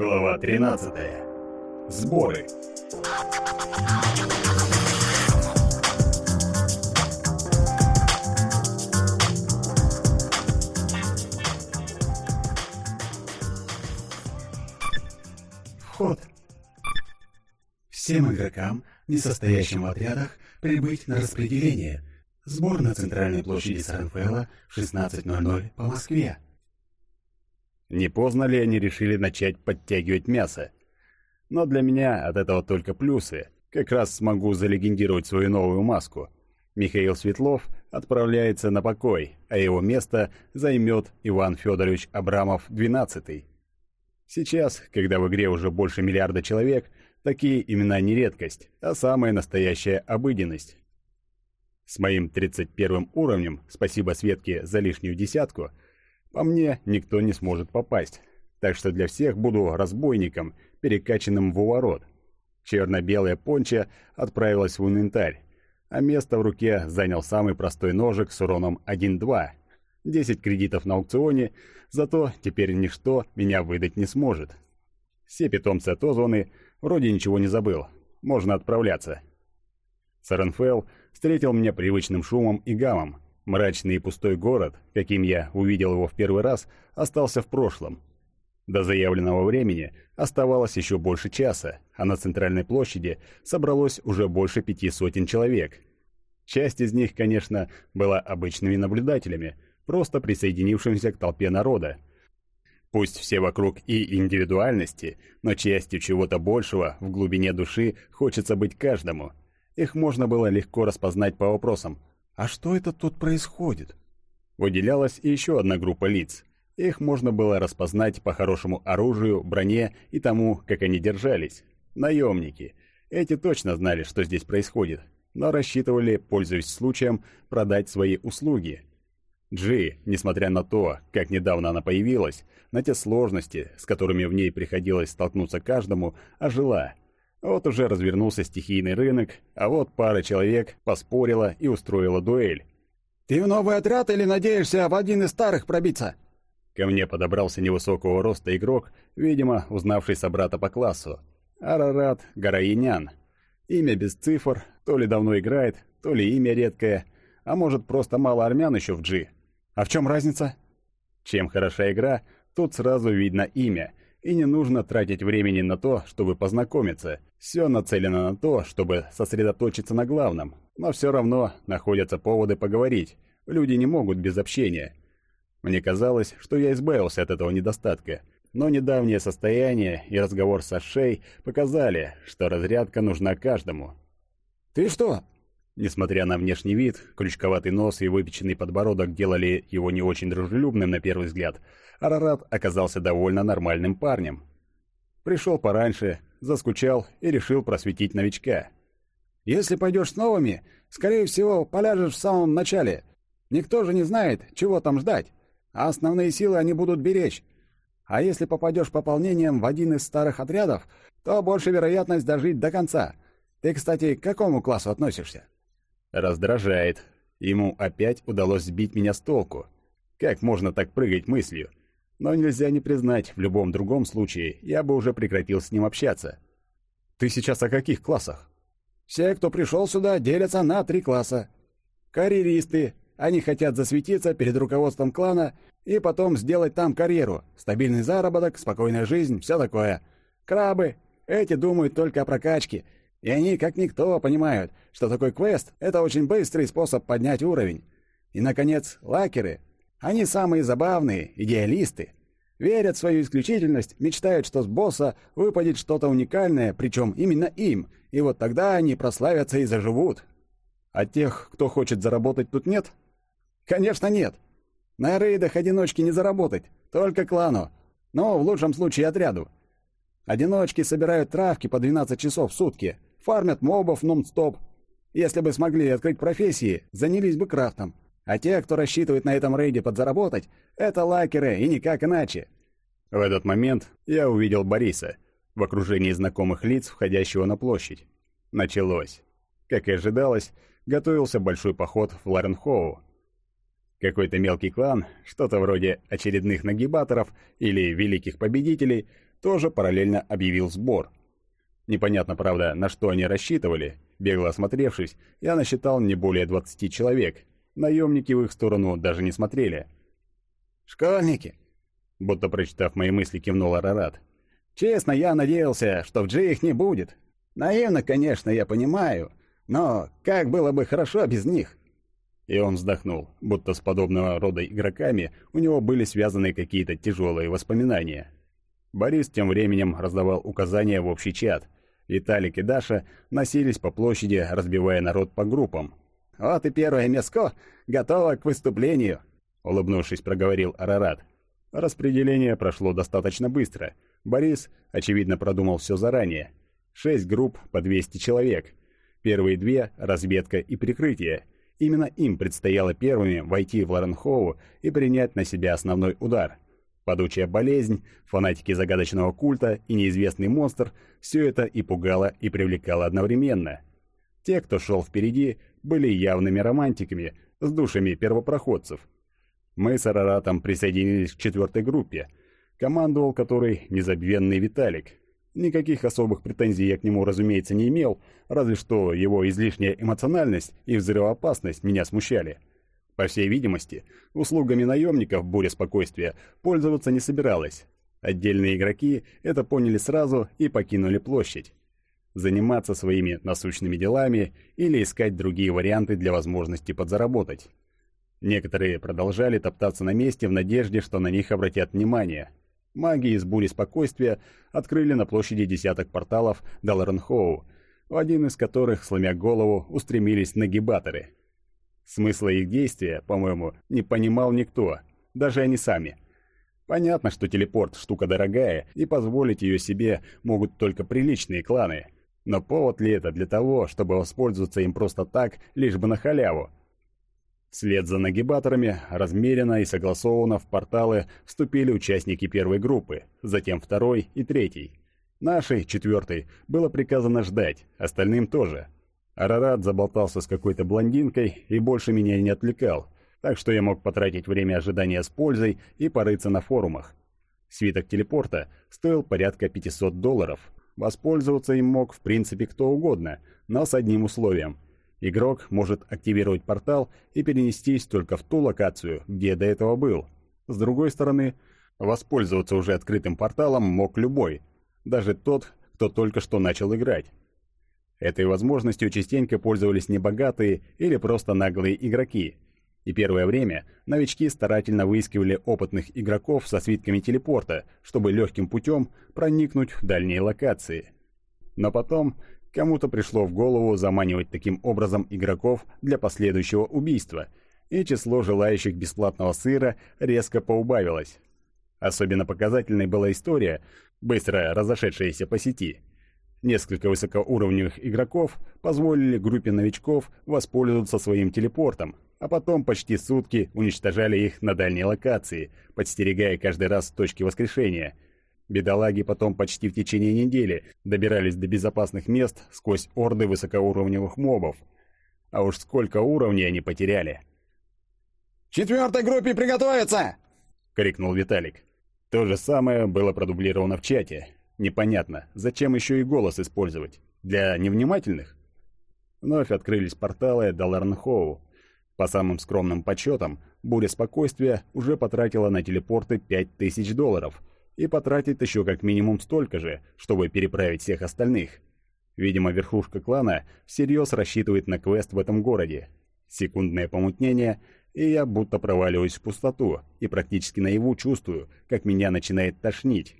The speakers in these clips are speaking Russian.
Глава 13. Сборы. Вход. Всем игрокам, не состоящим в отрядах, прибыть на распределение. Сбор на центральной площади Саренфелла в 16.00 по Москве. Не поздно ли они решили начать подтягивать мясо? Но для меня от этого только плюсы. Как раз смогу залегендировать свою новую маску. Михаил Светлов отправляется на покой, а его место займет Иван Федорович Абрамов XII. Сейчас, когда в игре уже больше миллиарда человек, такие имена не редкость, а самая настоящая обыденность. С моим 31 уровнем, спасибо Светке за лишнюю десятку, по мне никто не сможет попасть, так что для всех буду разбойником, перекачанным в уворот. Черно-белая понча отправилась в инвентарь, а место в руке занял самый простой ножик с уроном 1-2. 10 кредитов на аукционе, зато теперь ничто меня выдать не сможет. Все питомцы от Озоны вроде ничего не забыл, можно отправляться. Саренфелл встретил меня привычным шумом и гамом. Мрачный и пустой город, каким я увидел его в первый раз, остался в прошлом. До заявленного времени оставалось еще больше часа, а на центральной площади собралось уже больше пяти сотен человек. Часть из них, конечно, была обычными наблюдателями, просто присоединившимся к толпе народа. Пусть все вокруг и индивидуальности, но частью чего-то большего в глубине души хочется быть каждому – их можно было легко распознать по вопросам «А что это тут происходит?». Выделялась еще одна группа лиц. Их можно было распознать по хорошему оружию, броне и тому, как они держались. Наемники. Эти точно знали, что здесь происходит, но рассчитывали, пользуясь случаем, продать свои услуги. Джи, несмотря на то, как недавно она появилась, на те сложности, с которыми в ней приходилось столкнуться каждому, ожила – вот уже развернулся стихийный рынок, а вот пара человек поспорила и устроила дуэль. «Ты в новый отряд или надеешься в один из старых пробиться?» Ко мне подобрался невысокого роста игрок, видимо, узнавший собрата по классу. Арарат Гараинян. Имя без цифр, то ли давно играет, то ли имя редкое, а может просто мало армян еще в G. А в чем разница? Чем хороша игра, тут сразу видно имя, и не нужно тратить времени на то, чтобы познакомиться. Все нацелено на то, чтобы сосредоточиться на главном, но все равно находятся поводы поговорить. Люди не могут без общения. Мне казалось, что я избавился от этого недостатка, но недавнее состояние и разговор с Ашей показали, что разрядка нужна каждому. «Ты что?» Несмотря на внешний вид, крючковатый нос и выпеченный подбородок делали его не очень дружелюбным на первый взгляд – Арарат оказался довольно нормальным парнем. Пришел пораньше, заскучал и решил просветить новичка. «Если пойдешь с новыми, скорее всего, поляжешь в самом начале. Никто же не знает, чего там ждать, а основные силы они будут беречь. А если попадешь пополнением в один из старых отрядов, то больше вероятность дожить до конца. Ты, кстати, к какому классу относишься?» Раздражает. Ему опять удалось сбить меня с толку. Как можно так прыгать мыслью? Но нельзя не признать, в любом другом случае я бы уже прекратил с ним общаться. Ты сейчас о каких классах? Все, кто пришел сюда, делятся на три класса. Карьеристы. Они хотят засветиться перед руководством клана и потом сделать там карьеру. Стабильный заработок, спокойная жизнь, все такое. Крабы. Эти думают только о прокачке. И они, как никто, понимают, что такой квест — это очень быстрый способ поднять уровень. И, наконец, лакеры — они самые забавные, идеалисты. Верят в свою исключительность, мечтают, что с босса выпадет что-то уникальное, причем именно им, и вот тогда они прославятся и заживут. А тех, кто хочет заработать, тут нет? Конечно, нет. На рейдах одиночки не заработать, только клану. Но в лучшем случае отряду. Одиночки собирают травки по 12 часов в сутки, фармят мобов нон-стоп. Если бы смогли открыть профессии, занялись бы крафтом. А те, кто рассчитывает на этом рейде подзаработать, это лакеры и никак иначе. В этот момент я увидел Бориса в окружении знакомых лиц, входящего на площадь. Началось. Как и ожидалось, готовился большой поход в Ларенхоу. Какой-то мелкий клан, что-то вроде очередных нагибаторов или великих победителей, тоже параллельно объявил сбор. Непонятно, правда, на что они рассчитывали. Бегло осмотревшись, я насчитал не более 20 человек. Наемники в их сторону даже не смотрели. «Школьники!» Будто прочитав мои мысли, кивнул Арарат. «Честно, я надеялся, что в Джи их не будет. Наивно, конечно, я понимаю, но как было бы хорошо без них?» И он вздохнул, будто с подобного рода игроками у него были связаны какие-то тяжелые воспоминания. Борис тем временем раздавал указания в общий чат. Виталик и Даша носились по площади, разбивая народ по группам. «Вот и первое мяско готово к выступлению», — улыбнувшись, проговорил Арарат. Распределение прошло достаточно быстро. Борис, очевидно, продумал все заранее. Шесть групп по 200 человек. Первые две — разведка и прикрытие — Именно им предстояло первыми войти в Лоренхоу и принять на себя основной удар. Падучая болезнь, фанатики загадочного культа и неизвестный монстр – все это и пугало, и привлекало одновременно. Те, кто шел впереди, были явными романтиками, с душами первопроходцев. Мы с Араратом присоединились к четвертой группе, командовал которой незабвенный Виталик, Никаких особых претензий я к нему, разумеется, не имел, разве что его излишняя эмоциональность и взрывоопасность меня смущали. По всей видимости, услугами наемников буря спокойствия пользоваться не собиралась. Отдельные игроки это поняли сразу и покинули площадь. Заниматься своими насущными делами или искать другие варианты для возможности подзаработать. Некоторые продолжали топтаться на месте в надежде, что на них обратят внимание – Маги из бури спокойствия открыли на площади десяток порталов до Лоренхоу, в один из которых, сломя голову, устремились нагибаторы. Смысла их действия, по-моему, не понимал никто, даже они сами. Понятно, что телепорт – штука дорогая, и позволить ее себе могут только приличные кланы. Но повод ли это для того, чтобы воспользоваться им просто так, лишь бы на халяву? Вслед за нагибаторами, размеренно и согласованно в порталы вступили участники первой группы, затем второй и третий. Нашей, четвертой, было приказано ждать, остальным тоже. Арарат заболтался с какой-то блондинкой и больше меня не отвлекал, так что я мог потратить время ожидания с пользой и порыться на форумах. Свиток телепорта стоил порядка 500 долларов. Воспользоваться им мог в принципе кто угодно, но с одним условием – Игрок может активировать портал и перенестись только в ту локацию, где до этого был. С другой стороны, воспользоваться уже открытым порталом мог любой, даже тот, кто только что начал играть. Этой возможностью частенько пользовались небогатые или просто наглые игроки. И первое время новички старательно выискивали опытных игроков со свитками телепорта, чтобы легким путем проникнуть в дальние локации. Но потом Кому-то пришло в голову заманивать таким образом игроков для последующего убийства, и число желающих бесплатного сыра резко поубавилось. Особенно показательной была история, быстро разошедшаяся по сети. Несколько высокоуровневых игроков позволили группе новичков воспользоваться своим телепортом, а потом почти сутки уничтожали их на дальней локации, подстерегая каждый раз точки воскрешения – Бедолаги потом почти в течение недели добирались до безопасных мест сквозь орды высокоуровневых мобов. А уж сколько уровней они потеряли. «Четвертой группе приготовиться!» — крикнул Виталик. То же самое было продублировано в чате. Непонятно, зачем еще и голос использовать? Для невнимательных? Вновь открылись порталы до Ларнхоу. По самым скромным подсчетам, буря спокойствия уже потратила на телепорты 5000 долларов — и потратит еще как минимум столько же, чтобы переправить всех остальных. Видимо, верхушка клана всерьез рассчитывает на квест в этом городе. Секундное помутнение, и я будто проваливаюсь в пустоту и практически наяву чувствую, как меня начинает тошнить.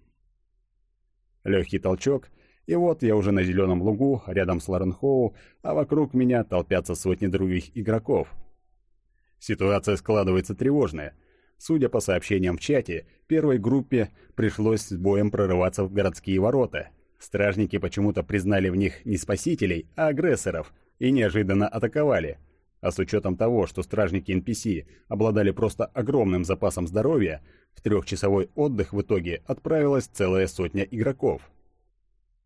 Легкий толчок, и вот я уже на зеленом лугу, рядом с Лоренхоу, а вокруг меня толпятся сотни других игроков. Ситуация складывается тревожная — Судя по сообщениям в чате, первой группе пришлось с боем прорываться в городские ворота. Стражники почему-то признали в них не спасителей, а агрессоров, и неожиданно атаковали. А с учетом того, что стражники NPC обладали просто огромным запасом здоровья, в трехчасовой отдых в итоге отправилась целая сотня игроков.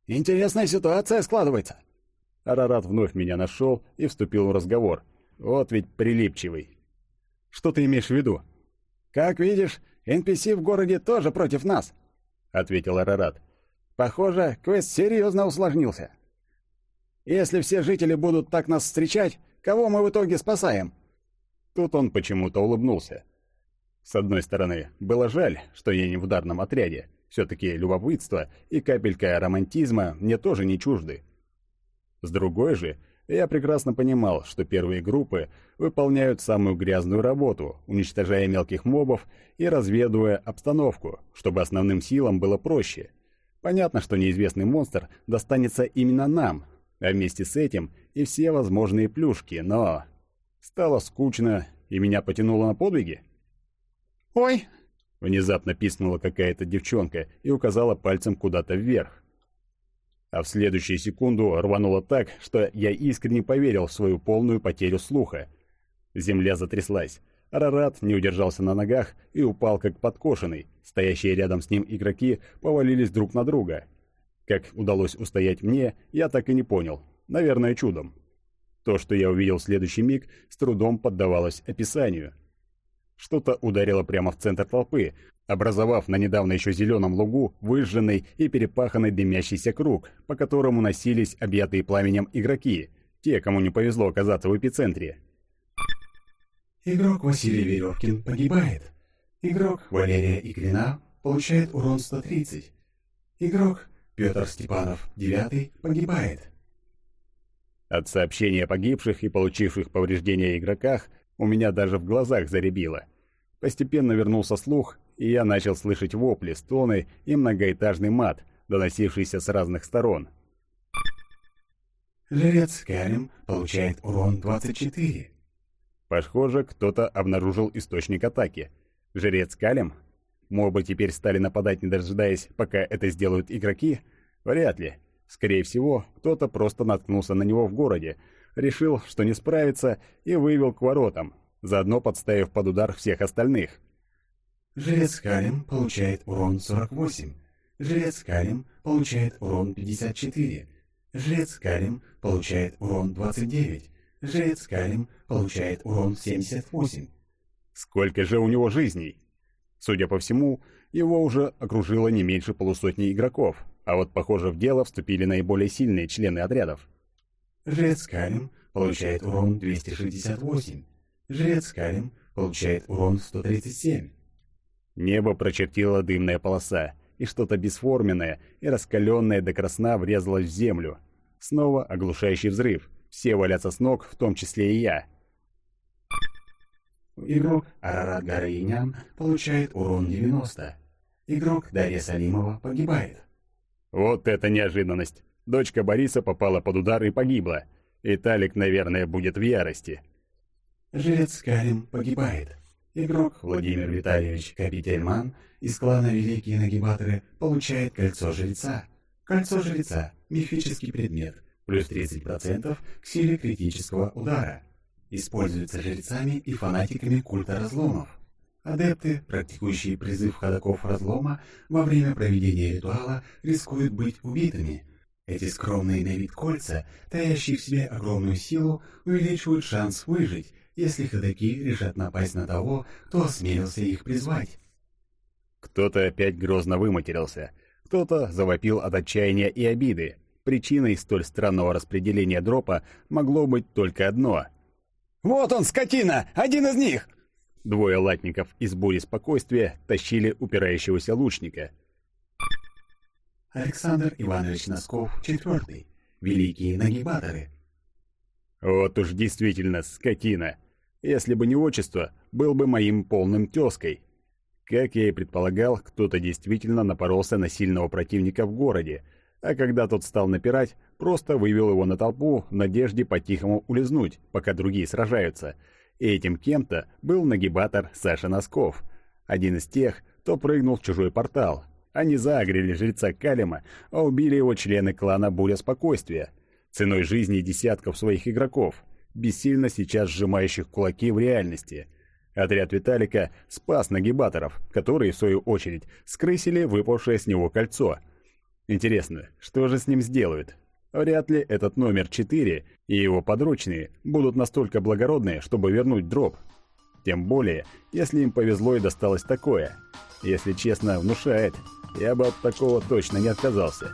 «Интересная ситуация складывается!» Арарат вновь меня нашел и вступил в разговор. Вот ведь прилипчивый. Что ты имеешь в виду?» «Как видишь, NPC в городе тоже против нас», — ответил Арарат. «Похоже, квест серьезно усложнился. Если все жители будут так нас встречать, кого мы в итоге спасаем?» Тут он почему-то улыбнулся. С одной стороны, было жаль, что я не в ударном отряде. Все-таки любопытство и капелька романтизма мне тоже не чужды. С другой же, я прекрасно понимал, что первые группы выполняют самую грязную работу, уничтожая мелких мобов и разведывая обстановку, чтобы основным силам было проще. Понятно, что неизвестный монстр достанется именно нам, а вместе с этим и все возможные плюшки, но... Стало скучно, и меня потянуло на подвиги? «Ой!» — внезапно писнула какая-то девчонка и указала пальцем куда-то вверх. А в следующую секунду рвануло так, что я искренне поверил в свою полную потерю слуха. Земля затряслась. Арарат не удержался на ногах и упал как подкошенный. Стоящие рядом с ним игроки повалились друг на друга. Как удалось устоять мне, я так и не понял. Наверное, чудом. То, что я увидел в следующий миг, с трудом поддавалось описанию. Что-то ударило прямо в центр толпы, образовав на недавно еще зеленом лугу выжженный и перепаханный дымящийся круг, по которому носились объятые пламенем игроки, те, кому не повезло оказаться в эпицентре. Игрок Василий Веревкин погибает. Игрок Валерия Икрина получает урон 130. Игрок Петр Степанов, 9, погибает. От сообщения о погибших и получивших повреждения игроках у меня даже в глазах заребило. Постепенно вернулся слух, и я начал слышать вопли, стоны и многоэтажный мат, доносившийся с разных сторон. Жрец Калим получает урон 24. Похоже, кто-то обнаружил источник атаки. Жрец Калим? Мобы теперь стали нападать, не дожидаясь, пока это сделают игроки? Вряд ли. Скорее всего, кто-то просто наткнулся на него в городе, решил, что не справится, и вывел к воротам, заодно подставив под удар всех остальных. Жрец Калим получает урон 48. Жрец Калим получает урон 54. Жрец Калим получает урон 29. Жрец Калим получает урон 78. Сколько же у него жизней? Судя по всему, его уже окружило не меньше полусотни игроков, а вот, похоже, в дело вступили наиболее сильные члены отрядов. Жрец Калим получает урон 268. Жрец Калим получает урон 137. Небо прочертила дымная полоса, и что-то бесформенное и раскаленное до красна врезалось в землю. Снова оглушающий взрыв. Все валятся с ног, в том числе и я. Игрок Арарат Гараинян получает урон 90. Игрок Дарья Салимова погибает. Вот это неожиданность. Дочка Бориса попала под удар и погибла. И Талик, наверное, будет в ярости. Жрец Карим погибает. Игрок Владимир Витальевич Капительман из клана Великие Нагибаторы получает кольцо жреца. Кольцо жреца – мифический предмет, плюс 30% к силе критического удара. Используется жрецами и фанатиками культа разломов. Адепты, практикующие призыв ходоков разлома, во время проведения ритуала рискуют быть убитыми. Эти скромные на вид кольца, таящие в себе огромную силу, увеличивают шанс выжить, если ходаки решат напасть на того, кто осмелился их призвать. Кто-то опять грозно выматерился, кто-то завопил от отчаяния и обиды. Причиной столь странного распределения дропа могло быть только одно. «Вот он, скотина! Один из них!» Двое латников из бури спокойствия тащили упирающегося лучника. Александр Иванович Носков, четвертый. Великие нагибаторы. Вот уж действительно скотина. Если бы не отчество, был бы моим полным тезкой. Как я и предполагал, кто-то действительно напоролся на сильного противника в городе, а когда тот стал напирать, просто вывел его на толпу в надежде по-тихому улизнуть, пока другие сражаются — и этим кем-то был нагибатор Саша Носков, один из тех, кто прыгнул в чужой портал. Они заагрили жреца Калима, а убили его члены клана Буря Спокойствия, ценой жизни десятков своих игроков, бессильно сейчас сжимающих кулаки в реальности. Отряд Виталика спас нагибаторов, которые, в свою очередь, скрысили выпавшее с него кольцо. Интересно, что же с ним сделают? Вряд ли этот номер 4 и его подручные будут настолько благородны, чтобы вернуть дроп. Тем более, если им повезло и досталось такое. Если честно, внушает. Я бы от такого точно не отказался.